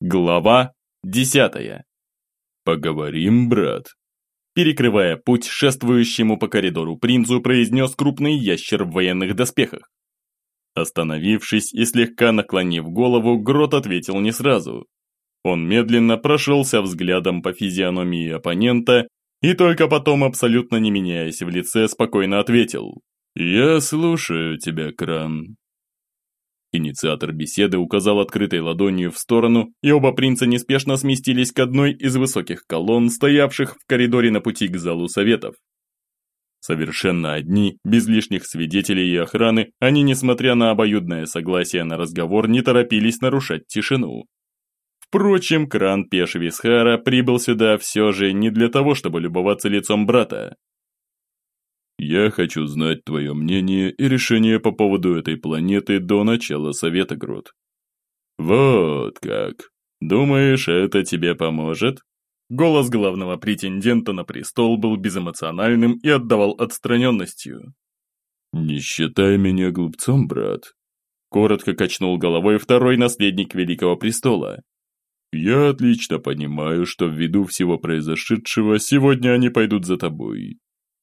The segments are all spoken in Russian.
Глава десятая. «Поговорим, брат?» Перекрывая путь шествующему по коридору принцу, произнес крупный ящер в военных доспехах. Остановившись и слегка наклонив голову, Грот ответил не сразу. Он медленно прошелся взглядом по физиономии оппонента и только потом, абсолютно не меняясь в лице, спокойно ответил. «Я слушаю тебя, Кран». Инициатор беседы указал открытой ладонью в сторону, и оба принца неспешно сместились к одной из высоких колонн, стоявших в коридоре на пути к залу советов. Совершенно одни, без лишних свидетелей и охраны, они, несмотря на обоюдное согласие на разговор, не торопились нарушать тишину. Впрочем, кран Пешвисхара прибыл сюда все же не для того, чтобы любоваться лицом брата. Я хочу знать твое мнение и решение по поводу этой планеты до начала Совета Грот. Вот как. Думаешь, это тебе поможет? Голос главного претендента на престол был безэмоциональным и отдавал отстраненностью. «Не считай меня глупцом, брат», – коротко качнул головой второй наследник Великого Престола. «Я отлично понимаю, что ввиду всего произошедшего сегодня они пойдут за тобой.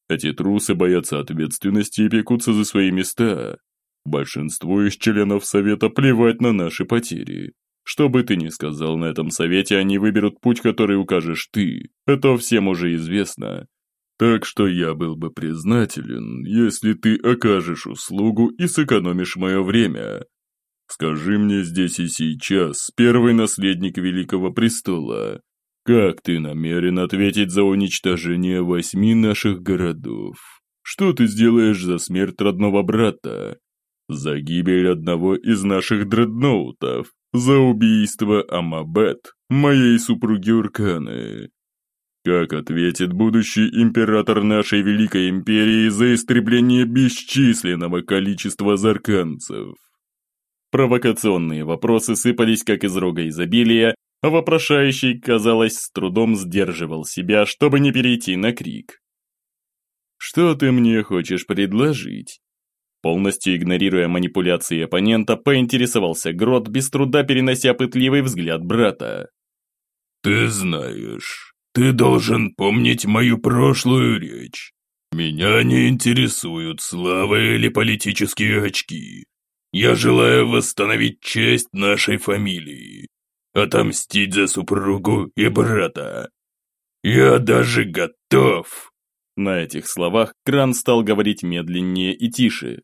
Эти трусы боятся ответственности и пекутся за свои места. Большинству из членов Совета плевать на наши потери. Что бы ты ни сказал на этом совете, они выберут путь, который укажешь ты. Это всем уже известно. Так что я был бы признателен, если ты окажешь услугу и сэкономишь мое время. Скажи мне здесь и сейчас, первый наследник Великого Престола, как ты намерен ответить за уничтожение восьми наших городов? Что ты сделаешь за смерть родного брата? За гибель одного из наших дредноутов? За убийство Амабет, моей супруги Урканы? Как ответит будущий император нашей Великой Империи за истребление бесчисленного количества зарканцев? Провокационные вопросы сыпались как из рога изобилия, вопрошающий, казалось, с трудом сдерживал себя, чтобы не перейти на крик. «Что ты мне хочешь предложить?» Полностью игнорируя манипуляции оппонента, поинтересовался Грот, без труда перенося пытливый взгляд брата. «Ты знаешь, ты должен помнить мою прошлую речь. Меня не интересуют слава или политические очки. Я желаю восстановить честь нашей фамилии отомстить за супругу и брата. Я даже готов!» На этих словах Кран стал говорить медленнее и тише.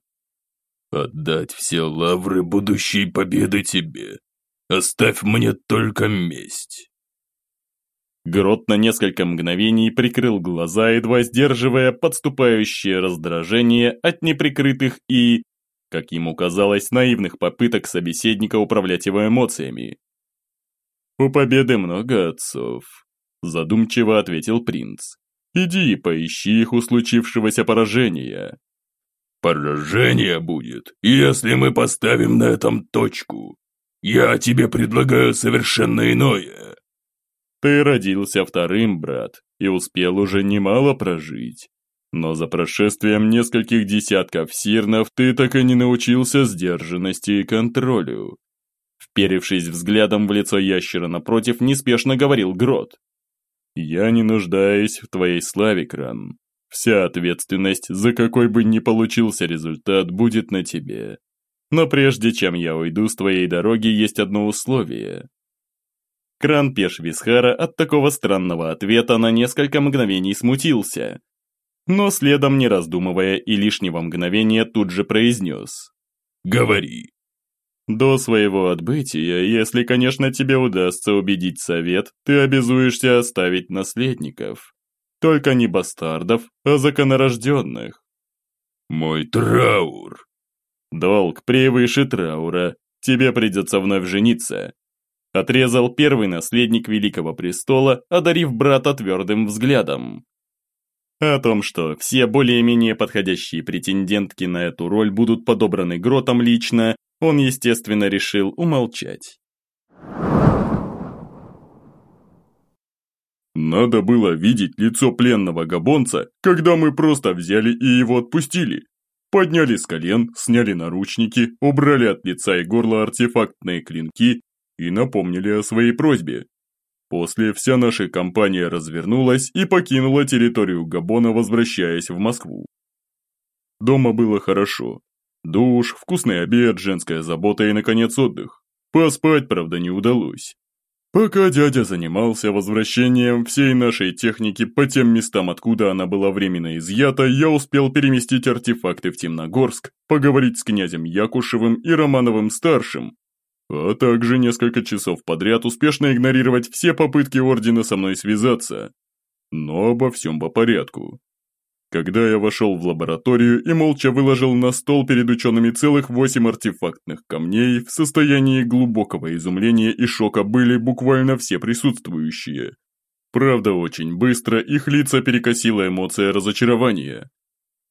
«Отдать все лавры будущей победы тебе. Оставь мне только месть». Грот на несколько мгновений прикрыл глаза, едва сдерживая подступающее раздражение от неприкрытых и, как ему казалось, наивных попыток собеседника управлять его эмоциями. «У победы много отцов», – задумчиво ответил принц. «Иди и поищи их у случившегося поражения». «Поражение будет, если мы поставим на этом точку. Я тебе предлагаю совершенно иное». «Ты родился вторым, брат, и успел уже немало прожить. Но за прошествием нескольких десятков сирнов ты так и не научился сдержанности и контролю. Вперевшись взглядом в лицо ящера напротив, неспешно говорил Грот. «Я не нуждаюсь в твоей славе, Кран. Вся ответственность, за какой бы ни получился результат, будет на тебе. Но прежде чем я уйду с твоей дороги, есть одно условие». Кран Пешвисхара от такого странного ответа на несколько мгновений смутился. Но следом, не раздумывая и лишнего мгновения, тут же произнес. «Говори». До своего отбытия, если, конечно, тебе удастся убедить совет, ты обязуешься оставить наследников. Только не бастардов, а законорожденных. Мой траур. Долг превыше траура. Тебе придется вновь жениться. Отрезал первый наследник Великого Престола, одарив брата твердым взглядом. О том, что все более-менее подходящие претендентки на эту роль будут подобраны Гротом лично, он, естественно, решил умолчать. Надо было видеть лицо пленного габонца, когда мы просто взяли и его отпустили. Подняли с колен, сняли наручники, убрали от лица и горла артефактные клинки и напомнили о своей просьбе. После вся наша компания развернулась и покинула территорию Габона, возвращаясь в Москву. Дома было хорошо. Душ, вкусный обед, женская забота и, наконец, отдых. Поспать, правда, не удалось. Пока дядя занимался возвращением всей нашей техники по тем местам, откуда она была временно изъята, я успел переместить артефакты в Темногорск, поговорить с князем Якушевым и Романовым-старшим, а также несколько часов подряд успешно игнорировать все попытки Ордена со мной связаться. Но обо всем по порядку. Когда я вошел в лабораторию и молча выложил на стол перед учеными целых восемь артефактных камней, в состоянии глубокого изумления и шока были буквально все присутствующие. Правда, очень быстро их лица перекосила эмоция разочарования.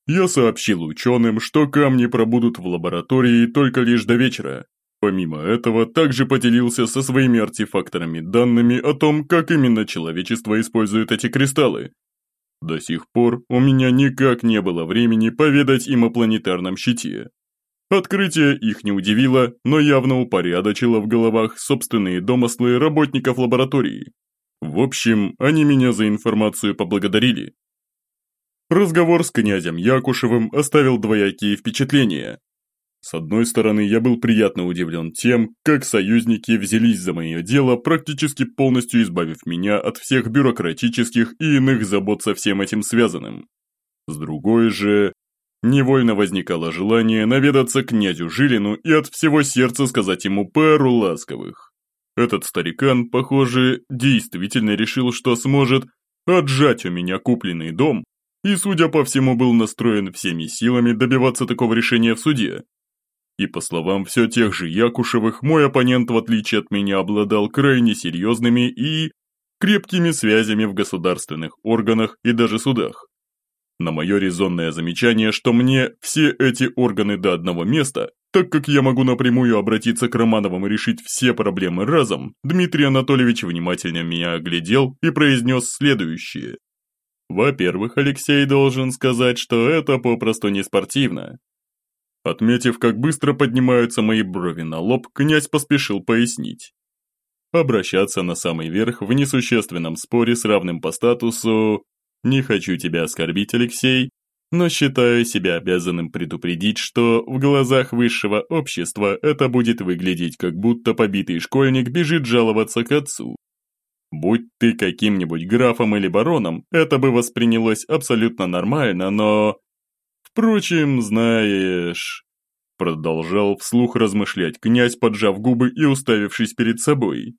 Я сообщил ученым, что камни пробудут в лаборатории только лишь до вечера. Помимо этого, также поделился со своими артефакторами данными о том, как именно человечество использует эти кристаллы, до сих пор у меня никак не было времени поведать им о планетарном щите. Открытие их не удивило, но явно упорядочило в головах собственные домыслы работников лаборатории. В общем, они меня за информацию поблагодарили. Разговор с князем Якушевым оставил двоякие впечатления. С одной стороны, я был приятно удивлен тем, как союзники взялись за мое дело, практически полностью избавив меня от всех бюрократических и иных забот со всем этим связанным. С другой же, невольно возникало желание наведаться к князю Жилину и от всего сердца сказать ему пару ласковых. Этот старикан, похоже, действительно решил, что сможет отжать у меня купленный дом, и, судя по всему, был настроен всеми силами добиваться такого решения в суде. И по словам все тех же Якушевых, мой оппонент, в отличие от меня, обладал крайне серьезными и крепкими связями в государственных органах и даже судах. На мое резонное замечание, что мне все эти органы до одного места, так как я могу напрямую обратиться к Романовым и решить все проблемы разом, Дмитрий Анатольевич внимательно меня оглядел и произнес следующее. Во-первых, Алексей должен сказать, что это попросту не спортивно. Отметив, как быстро поднимаются мои брови на лоб, князь поспешил пояснить. Обращаться на самый верх в несущественном споре с равным по статусу «Не хочу тебя оскорбить, Алексей», но считаю себя обязанным предупредить, что в глазах высшего общества это будет выглядеть, как будто побитый школьник бежит жаловаться к отцу. Будь ты каким-нибудь графом или бароном, это бы воспринялось абсолютно нормально, но Впрочем, знаешь...» Продолжал вслух размышлять князь, поджав губы и уставившись перед собой.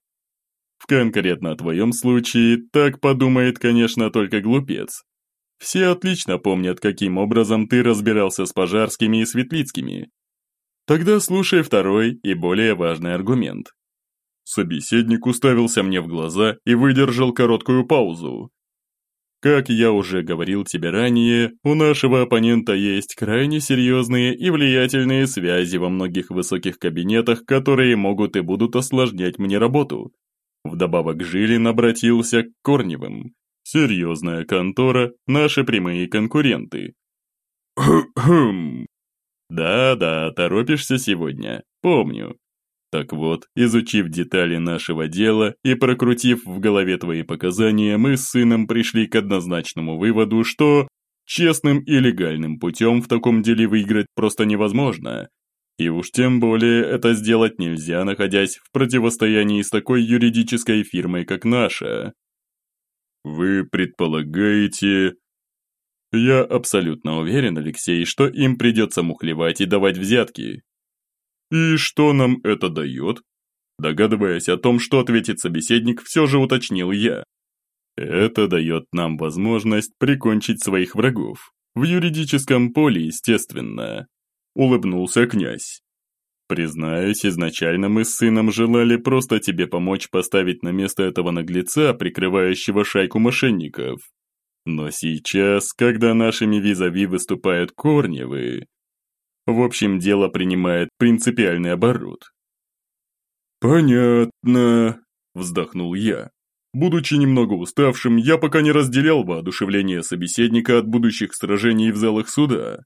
«В конкретно твоем случае так подумает, конечно, только глупец. Все отлично помнят, каким образом ты разбирался с Пожарскими и Светлицкими. Тогда слушай второй и более важный аргумент». Собеседник уставился мне в глаза и выдержал короткую паузу, как я уже говорил тебе ранее, у нашего оппонента есть крайне серьезные и влиятельные связи во многих высоких кабинетах, которые могут и будут осложнять мне работу. Вдобавок Жилин обратился к Корневым. Серьезная контора, наши прямые конкуренты. Да-да, торопишься сегодня, помню. Так вот, изучив детали нашего дела и прокрутив в голове твои показания, мы с сыном пришли к однозначному выводу, что честным и легальным путем в таком деле выиграть просто невозможно. И уж тем более это сделать нельзя, находясь в противостоянии с такой юридической фирмой, как наша. Вы предполагаете... Я абсолютно уверен, Алексей, что им придется мухлевать и давать взятки, «И что нам это дает?» Догадываясь о том, что ответит собеседник, все же уточнил я. «Это дает нам возможность прикончить своих врагов. В юридическом поле, естественно», – улыбнулся князь. «Признаюсь, изначально мы с сыном желали просто тебе помочь поставить на место этого наглеца, прикрывающего шайку мошенников. Но сейчас, когда нашими визави выступают Корневы, в общем, дело принимает принципиальный оборот. «Понятно», – вздохнул я. Будучи немного уставшим, я пока не разделял воодушевление собеседника от будущих сражений в залах суда.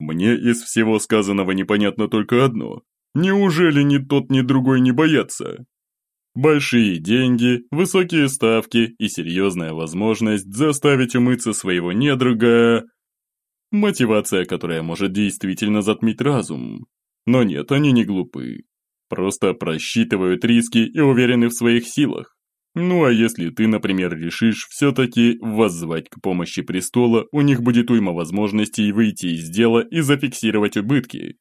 Мне из всего сказанного непонятно только одно. Неужели ни тот, ни другой не боятся? Большие деньги, высокие ставки и серьезная возможность заставить умыться своего недруга... Мотивация, которая может действительно затмить разум. Но нет, они не глупы. Просто просчитывают риски и уверены в своих силах. Ну а если ты, например, решишь все-таки воззвать к помощи престола, у них будет уйма возможностей выйти из дела и зафиксировать убытки.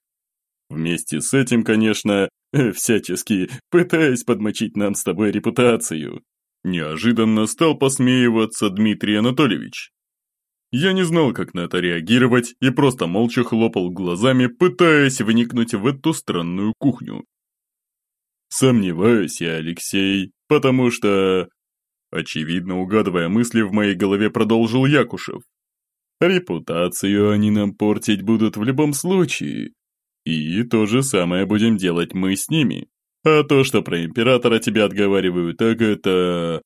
Вместе с этим, конечно, всячески пытаясь подмочить нам с тобой репутацию. Неожиданно стал посмеиваться Дмитрий Анатольевич. Я не знал, как на это реагировать, и просто молча хлопал глазами, пытаясь вникнуть в эту странную кухню. Сомневаюсь я, Алексей, потому что... Очевидно, угадывая мысли в моей голове, продолжил Якушев. Репутацию они нам портить будут в любом случае. И то же самое будем делать мы с ними. А то, что про императора тебя отговаривают, так это...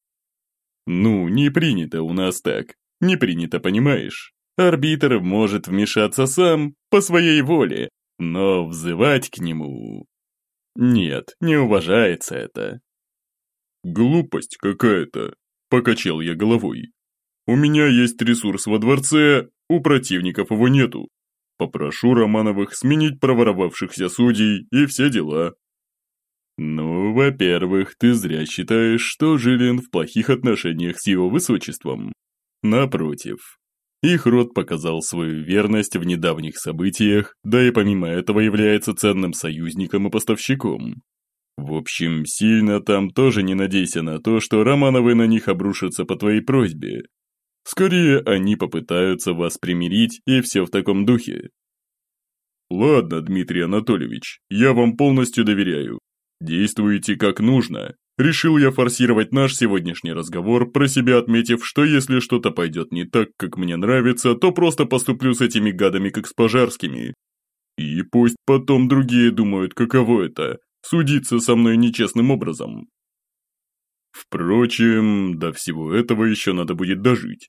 Ну, не принято у нас так. Не принято, понимаешь? Арбитр может вмешаться сам, по своей воле, но взывать к нему... Нет, не уважается это. Глупость какая-то, покачал я головой. У меня есть ресурс во дворце, у противников его нету. Попрошу Романовых сменить проворовавшихся судей и все дела. Ну, во-первых, ты зря считаешь, что Жилин в плохих отношениях с его высочеством. Напротив, их род показал свою верность в недавних событиях, да и помимо этого является ценным союзником и поставщиком. В общем, сильно там тоже не надейся на то, что Романовы на них обрушатся по твоей просьбе. Скорее, они попытаются вас примирить, и все в таком духе. Ладно, Дмитрий Анатольевич, я вам полностью доверяю. Действуйте как нужно, Решил я форсировать наш сегодняшний разговор, про себя отметив, что если что-то пойдет не так, как мне нравится, то просто поступлю с этими гадами, как с пожарскими. И пусть потом другие думают, каково это – судиться со мной нечестным образом. Впрочем, до всего этого еще надо будет дожить.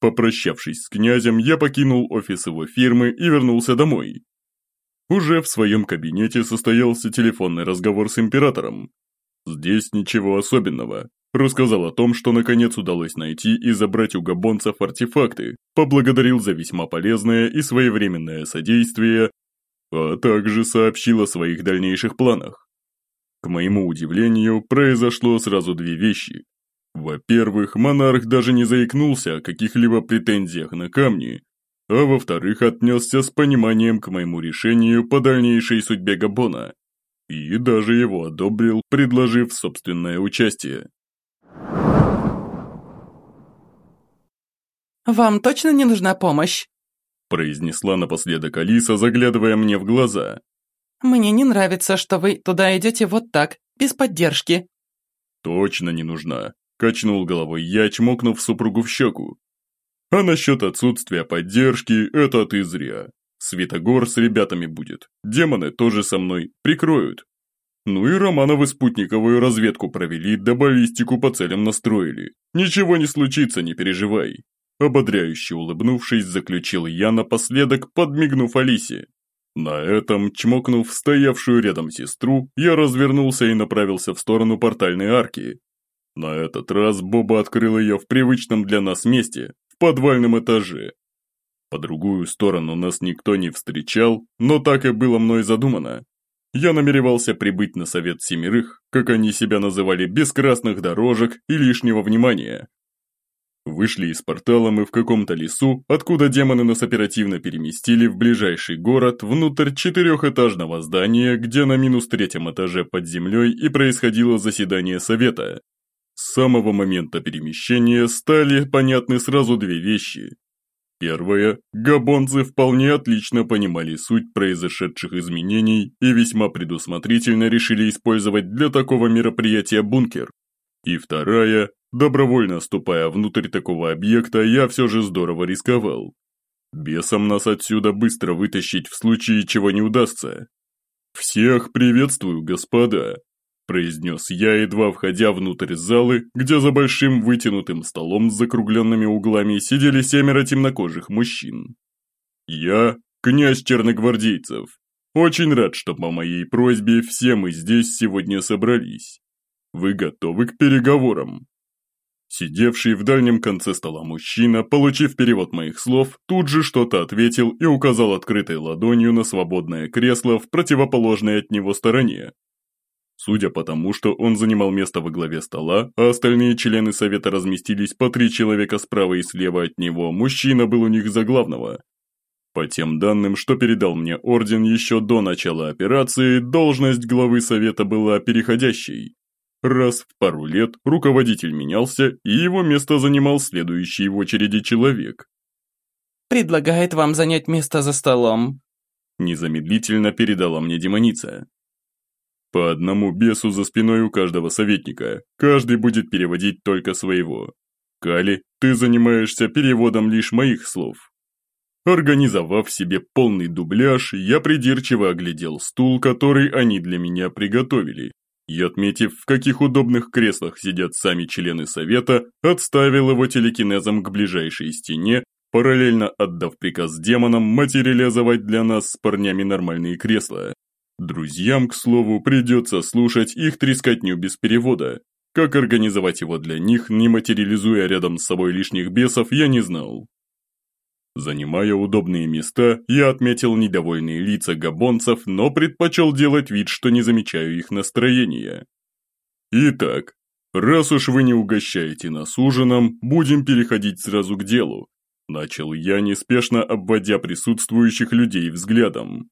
Попрощавшись с князем, я покинул офис его фирмы и вернулся домой. Уже в своем кабинете состоялся телефонный разговор с императором, Здесь ничего особенного. Рассказал о том, что наконец удалось найти и забрать у габонцев артефакты, поблагодарил за весьма полезное и своевременное содействие, а также сообщил о своих дальнейших планах. К моему удивлению, произошло сразу две вещи. Во-первых, монарх даже не заикнулся о каких-либо претензиях на камни, а во-вторых, отнесся с пониманием к моему решению по дальнейшей судьбе Габона и даже его одобрил, предложив собственное участие. «Вам точно не нужна помощь?» произнесла напоследок Алиса, заглядывая мне в глаза. «Мне не нравится, что вы туда идете вот так, без поддержки». «Точно не нужна», – качнул головой я, чмокнув супругу в щеку. «А насчет отсутствия поддержки – это ты зря. Светогор с ребятами будет. Демоны тоже со мной. Прикроют. Ну и Романовы спутниковую разведку провели, да баллистику по целям настроили. Ничего не случится, не переживай. Ободряюще улыбнувшись, заключил я напоследок, подмигнув Алисе. На этом, чмокнув стоявшую рядом сестру, я развернулся и направился в сторону портальной арки. На этот раз Боба открыл ее в привычном для нас месте, в подвальном этаже, по другую сторону нас никто не встречал, но так и было мной задумано. Я намеревался прибыть на совет семерых, как они себя называли, без красных дорожек и лишнего внимания. Вышли из портала мы в каком-то лесу, откуда демоны нас оперативно переместили в ближайший город, внутрь четырехэтажного здания, где на минус третьем этаже под землей и происходило заседание совета. С самого момента перемещения стали понятны сразу две вещи. Первое. Габонцы вполне отлично понимали суть произошедших изменений и весьма предусмотрительно решили использовать для такого мероприятия бункер. И вторая. Добровольно ступая внутрь такого объекта, я все же здорово рисковал. Бесом нас отсюда быстро вытащить в случае чего не удастся. Всех приветствую, господа произнес я, едва входя внутрь залы, где за большим вытянутым столом с закругленными углами сидели семеро темнокожих мужчин. Я – князь черногвардейцев. Очень рад, что по моей просьбе все мы здесь сегодня собрались. вы готовы к переговорам?» Сидевший в дальнем конце стола мужчина, получив перевод моих слов, тут же что-то ответил и указал открытой ладонью на свободное кресло в противоположной от него стороне. Судя по тому, что он занимал место во главе стола, а остальные члены совета разместились по три человека справа и слева от него, мужчина был у них за главного. По тем данным, что передал мне орден еще до начала операции, должность главы совета была переходящей. Раз в пару лет руководитель менялся, и его место занимал следующий в очереди человек. «Предлагает вам занять место за столом», незамедлительно передала мне демоница. По одному бесу за спиной у каждого советника, каждый будет переводить только своего. Кали, ты занимаешься переводом лишь моих слов. Организовав себе полный дубляж, я придирчиво оглядел стул, который они для меня приготовили, и, отметив, в каких удобных креслах сидят сами члены совета, отставил его телекинезом к ближайшей стене, параллельно отдав приказ демонам материализовать для нас с парнями нормальные кресла. Друзьям, к слову, придется слушать их трескотню без перевода. Как организовать его для них, не материализуя рядом с собой лишних бесов, я не знал. Занимая удобные места, я отметил недовольные лица габонцев, но предпочел делать вид, что не замечаю их настроения. Итак, раз уж вы не угощаете нас ужином, будем переходить сразу к делу. Начал я, неспешно обводя присутствующих людей взглядом.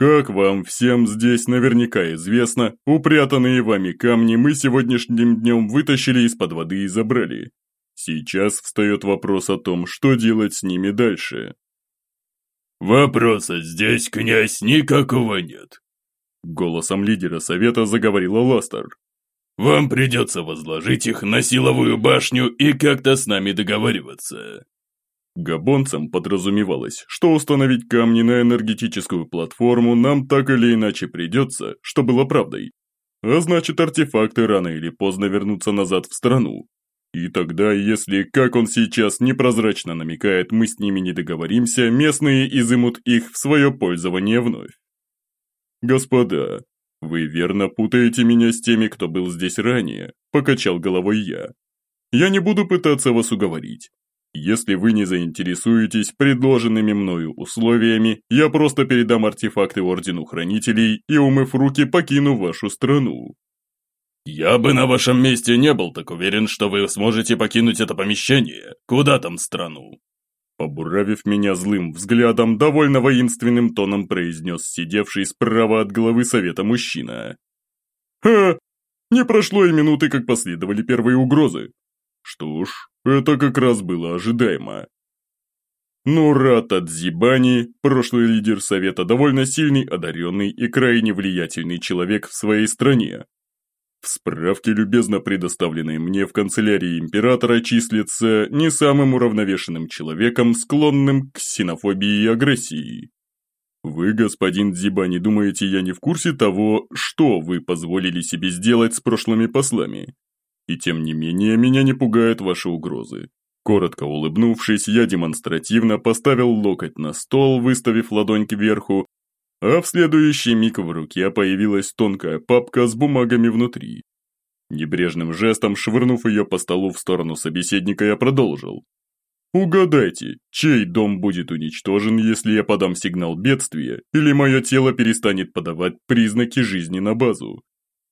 Как вам всем здесь наверняка известно, упрятанные вами камни мы сегодняшним днем вытащили из-под воды и забрали. Сейчас встает вопрос о том, что делать с ними дальше. «Вопроса здесь, князь, никакого нет», — голосом лидера совета заговорила Ластер. «Вам придется возложить их на силовую башню и как-то с нами договариваться». Габонцам подразумевалось, что установить камни на энергетическую платформу нам так или иначе придется, что было правдой. А значит, артефакты рано или поздно вернутся назад в страну, и тогда, если, как он сейчас непрозрачно намекает, мы с ними не договоримся, местные изымут их в свое пользование вновь. Господа, вы верно путаете меня с теми, кто был здесь ранее, покачал головой я. Я не буду пытаться вас уговорить. Если вы не заинтересуетесь предложенными мною условиями, я просто передам артефакты Ордену Хранителей и, умыв руки, покину вашу страну. «Я бы на вашем месте не был так уверен, что вы сможете покинуть это помещение. Куда там страну?» Побуравив меня злым взглядом, довольно воинственным тоном произнес сидевший справа от главы совета мужчина. «Ха! Не прошло и минуты, как последовали первые угрозы. Что ж, это как раз было ожидаемо. Но Рата Дзибани, прошлый лидер совета, довольно сильный, одаренный и крайне влиятельный человек в своей стране, в справке, любезно предоставленной мне в канцелярии императора, числится не самым уравновешенным человеком, склонным к ксенофобии и агрессии. Вы, господин Дзиба, не думаете, я не в курсе того, что вы позволили себе сделать с прошлыми послами? И тем не менее, меня не пугают ваши угрозы. Коротко улыбнувшись, я демонстративно поставил локоть на стол, выставив ладонь кверху, а в следующий миг в руке появилась тонкая папка с бумагами внутри. Небрежным жестом, швырнув ее по столу в сторону собеседника, я продолжил. «Угадайте, чей дом будет уничтожен, если я подам сигнал бедствия, или мое тело перестанет подавать признаки жизни на базу?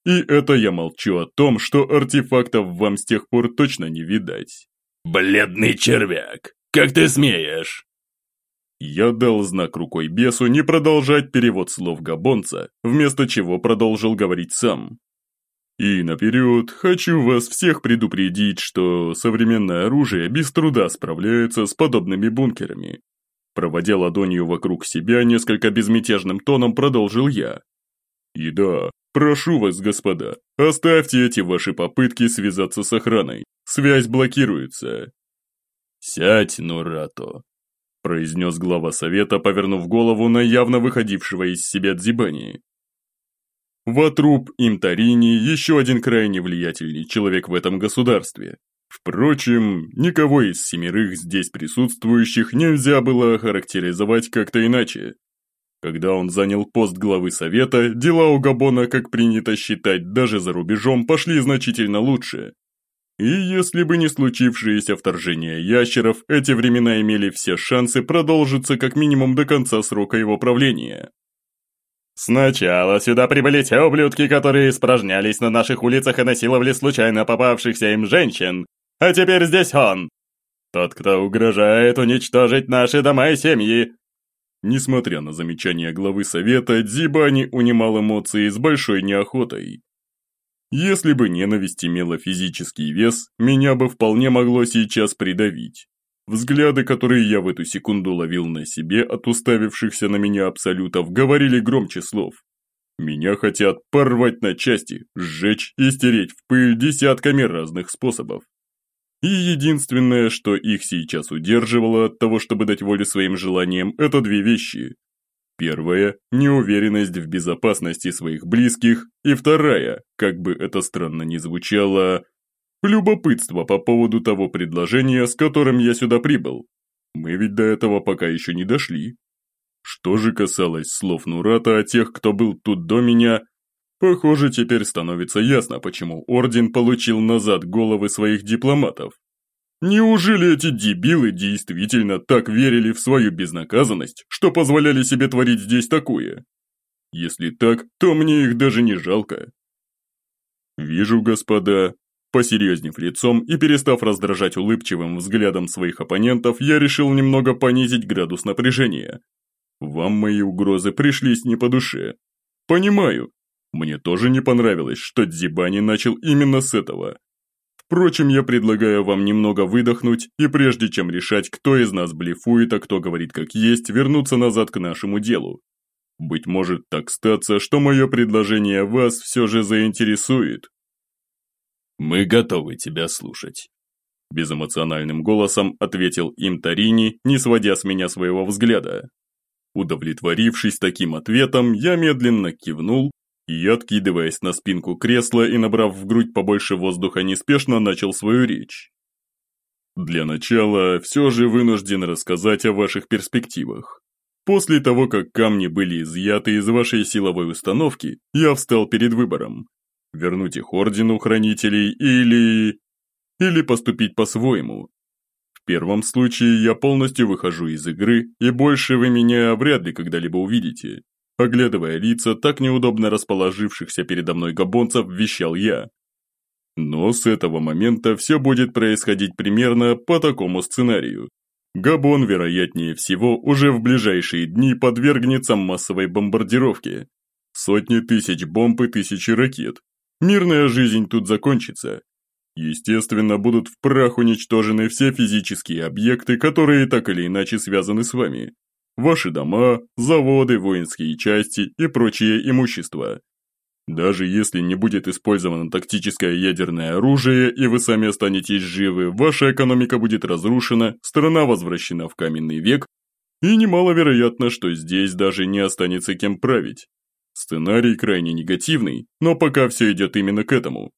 И это я молчу о том, что артефактов вам с тех пор точно не видать». «Бледный червяк, как ты смеешь?» Я дал знак рукой бесу не продолжать перевод слов габонца, вместо чего продолжил говорить сам. И наперед хочу вас всех предупредить, что современное оружие без труда справляется с подобными бункерами. Проводя ладонью вокруг себя, несколько безмятежным тоном продолжил я. И да, прошу вас, господа, оставьте эти ваши попытки связаться с охраной. Связь блокируется. Сядь, Нурато, произнес глава совета, повернув голову на явно выходившего из себя Дзибани. Ватруб Имтарини – еще один крайне влиятельный человек в этом государстве. Впрочем, никого из семерых здесь присутствующих нельзя было охарактеризовать как-то иначе. Когда он занял пост главы совета, дела у Габона, как принято считать, даже за рубежом, пошли значительно лучше. И если бы не случившееся вторжение ящеров, эти времена имели все шансы продолжиться как минимум до конца срока его правления. Сначала сюда прибыли те ублюдки, которые испражнялись на наших улицах и насиловали случайно попавшихся им женщин. А теперь здесь он. Тот, кто угрожает уничтожить наши дома и семьи. Несмотря на замечания главы совета, Дзибани унимал эмоции с большой неохотой. Если бы ненависть имела физический вес, меня бы вполне могло сейчас придавить. Взгляды, которые я в эту секунду ловил на себе от уставившихся на меня абсолютов, говорили громче слов. Меня хотят порвать на части, сжечь и стереть в пыль десятками разных способов. И единственное, что их сейчас удерживало от того, чтобы дать волю своим желаниям, это две вещи. Первая – неуверенность в безопасности своих близких, и вторая, как бы это странно ни звучало, Любопытство по поводу того предложения, с которым я сюда прибыл. Мы ведь до этого пока еще не дошли. Что же касалось слов Нурата о тех, кто был тут до меня, похоже, теперь становится ясно, почему Орден получил назад головы своих дипломатов. Неужели эти дебилы действительно так верили в свою безнаказанность, что позволяли себе творить здесь такое? Если так, то мне их даже не жалко. Вижу, господа, Посерьезнев лицом и перестав раздражать улыбчивым взглядом своих оппонентов, я решил немного понизить градус напряжения. Вам мои угрозы пришлись не по душе. Понимаю. Мне тоже не понравилось, что Дзибани начал именно с этого. Впрочем, я предлагаю вам немного выдохнуть и прежде чем решать, кто из нас блефует, а кто говорит как есть, вернуться назад к нашему делу. Быть может так статься, что мое предложение вас все же заинтересует. «Мы готовы тебя слушать», – безэмоциональным голосом ответил им Тарини, не сводя с меня своего взгляда. Удовлетворившись таким ответом, я медленно кивнул и, откидываясь на спинку кресла и набрав в грудь побольше воздуха, неспешно начал свою речь. Для начала все же вынужден рассказать о ваших перспективах. После того, как камни были изъяты из вашей силовой установки, я встал перед выбором вернуть их Ордену Хранителей или... или поступить по-своему. В первом случае я полностью выхожу из игры, и больше вы меня вряд ли когда-либо увидите. Оглядывая лица так неудобно расположившихся передо мной габонцев, вещал я. Но с этого момента все будет происходить примерно по такому сценарию. Габон, вероятнее всего, уже в ближайшие дни подвергнется массовой бомбардировке. Сотни тысяч бомб и тысячи ракет, Мирная жизнь тут закончится. Естественно, будут в прах уничтожены все физические объекты, которые так или иначе связаны с вами. Ваши дома, заводы, воинские части и прочее имущество. Даже если не будет использовано тактическое ядерное оружие и вы сами останетесь живы, ваша экономика будет разрушена, страна возвращена в каменный век, и немаловероятно, что здесь даже не останется кем править. Сценарий крайне негативный, но пока все идет именно к этому.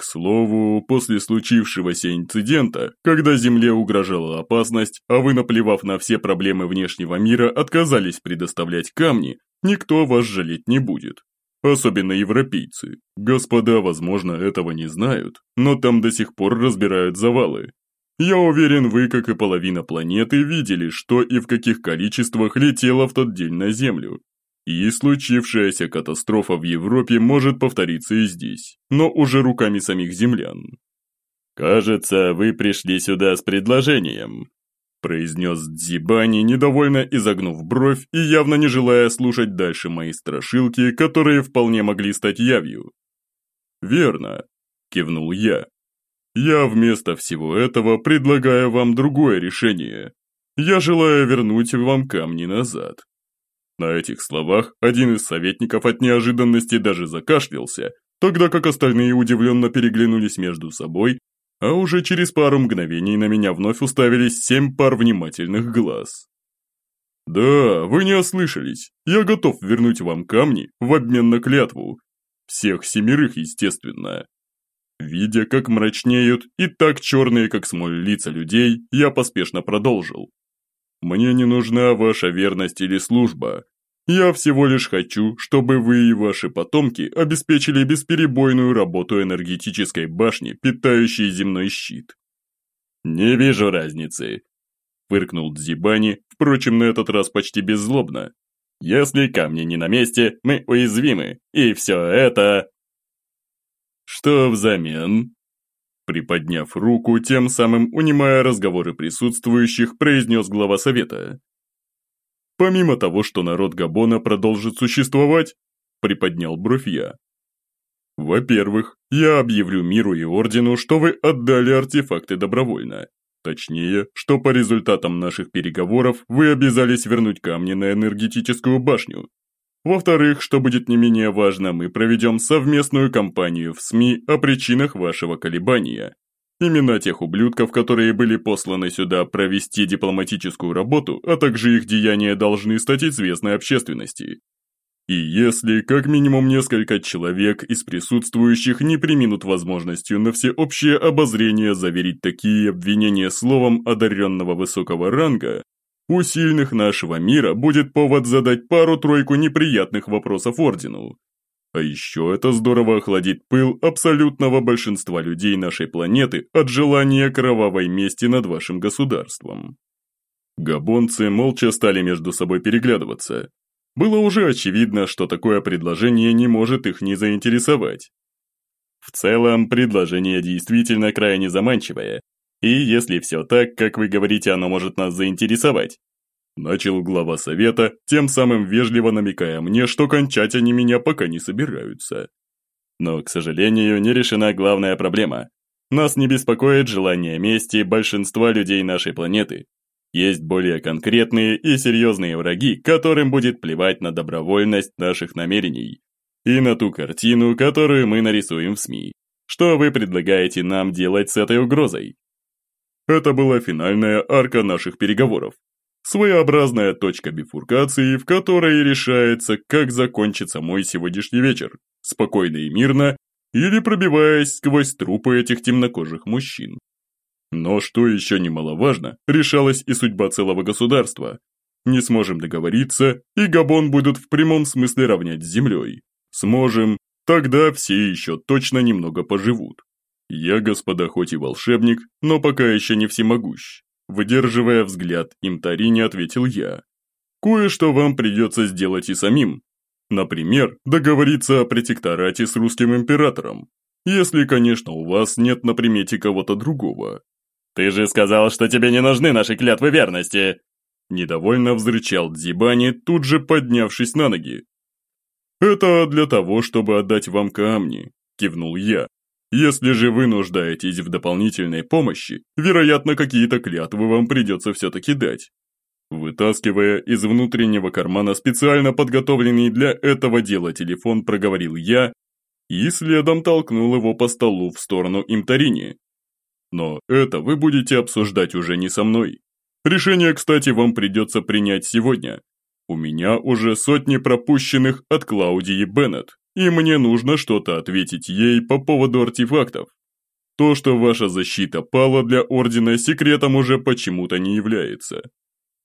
К слову, после случившегося инцидента, когда Земле угрожала опасность, а вы, наплевав на все проблемы внешнего мира, отказались предоставлять камни, никто вас жалеть не будет. Особенно европейцы. Господа, возможно, этого не знают, но там до сих пор разбирают завалы. Я уверен, вы, как и половина планеты, видели, что и в каких количествах летело в тот день на Землю, и случившаяся катастрофа в Европе может повториться и здесь, но уже руками самих землян. «Кажется, вы пришли сюда с предложением», произнес Дзибани, недовольно изогнув бровь и явно не желая слушать дальше мои страшилки, которые вполне могли стать явью. «Верно», – кивнул я. «Я вместо всего этого предлагаю вам другое решение. Я желаю вернуть вам камни назад. На этих словах один из советников от неожиданности даже закашлялся, тогда как остальные удивленно переглянулись между собой, а уже через пару мгновений на меня вновь уставились семь пар внимательных глаз. «Да, вы не ослышались. Я готов вернуть вам камни в обмен на клятву. Всех семерых, естественно». Видя, как мрачнеют и так черные, как смоль лица людей, я поспешно продолжил. «Мне не нужна ваша верность или служба. Я всего лишь хочу, чтобы вы и ваши потомки обеспечили бесперебойную работу энергетической башни, питающей земной щит. Не вижу разницы, фыркнул Дзибани, впрочем, на этот раз почти беззлобно. Если камни не на месте, мы уязвимы, и все это... Что взамен? Приподняв руку, тем самым унимая разговоры присутствующих, произнес глава совета. Помимо того, что народ Габона продолжит существовать, приподнял бровь я. Во-первых, я объявлю миру и ордену, что вы отдали артефакты добровольно. Точнее, что по результатам наших переговоров вы обязались вернуть камни на энергетическую башню. Во-вторых, что будет не менее важно, мы проведем совместную кампанию в СМИ о причинах вашего колебания. Имена тех ублюдков, которые были посланы сюда провести дипломатическую работу, а также их деяния должны стать известной общественности. И если как минимум несколько человек из присутствующих не приминут возможностью на всеобщее обозрение заверить такие обвинения словом одаренного высокого ранга, у сильных нашего мира будет повод задать пару-тройку неприятных вопросов Ордену. А еще это здорово охладит пыл абсолютного большинства людей нашей планеты от желания кровавой мести над вашим государством. Габонцы молча стали между собой переглядываться. Было уже очевидно, что такое предложение не может их не заинтересовать. В целом, предложение действительно крайне заманчивое, и если все так, как вы говорите, оно может нас заинтересовать, Начал глава совета, тем самым вежливо намекая мне, что кончать они меня пока не собираются. Но, к сожалению, не решена главная проблема. Нас не беспокоит желание мести большинства людей нашей планеты. Есть более конкретные и серьезные враги, которым будет плевать на добровольность наших намерений. И на ту картину, которую мы нарисуем в СМИ. Что вы предлагаете нам делать с этой угрозой? Это была финальная арка наших переговоров. Своеобразная точка бифуркации, в которой решается, как закончится мой сегодняшний вечер, спокойно и мирно, или пробиваясь сквозь трупы этих темнокожих мужчин. Но что еще немаловажно, решалась и судьба целого государства. Не сможем договориться, и Габон будут в прямом смысле равнять с землей. Сможем, тогда все еще точно немного поживут. Я, господа, хоть и волшебник, но пока еще не всемогущ. Выдерживая взгляд Имтарине, ответил я. Кое-что вам придется сделать и самим. Например, договориться о протекторате с русским императором. Если, конечно, у вас нет на примете кого-то другого. «Ты же сказал, что тебе не нужны наши клятвы верности!» Недовольно взрычал Дзибани, тут же поднявшись на ноги. «Это для того, чтобы отдать вам камни», – кивнул я, если же вы нуждаетесь в дополнительной помощи, вероятно, какие-то клятвы вам придется все-таки дать. Вытаскивая из внутреннего кармана специально подготовленный для этого дела телефон, проговорил я и следом толкнул его по столу в сторону Имтарини. Но это вы будете обсуждать уже не со мной. Решение, кстати, вам придется принять сегодня. У меня уже сотни пропущенных от Клаудии Беннет и мне нужно что-то ответить ей по поводу артефактов. То, что ваша защита пала для Ордена, секретом уже почему-то не является.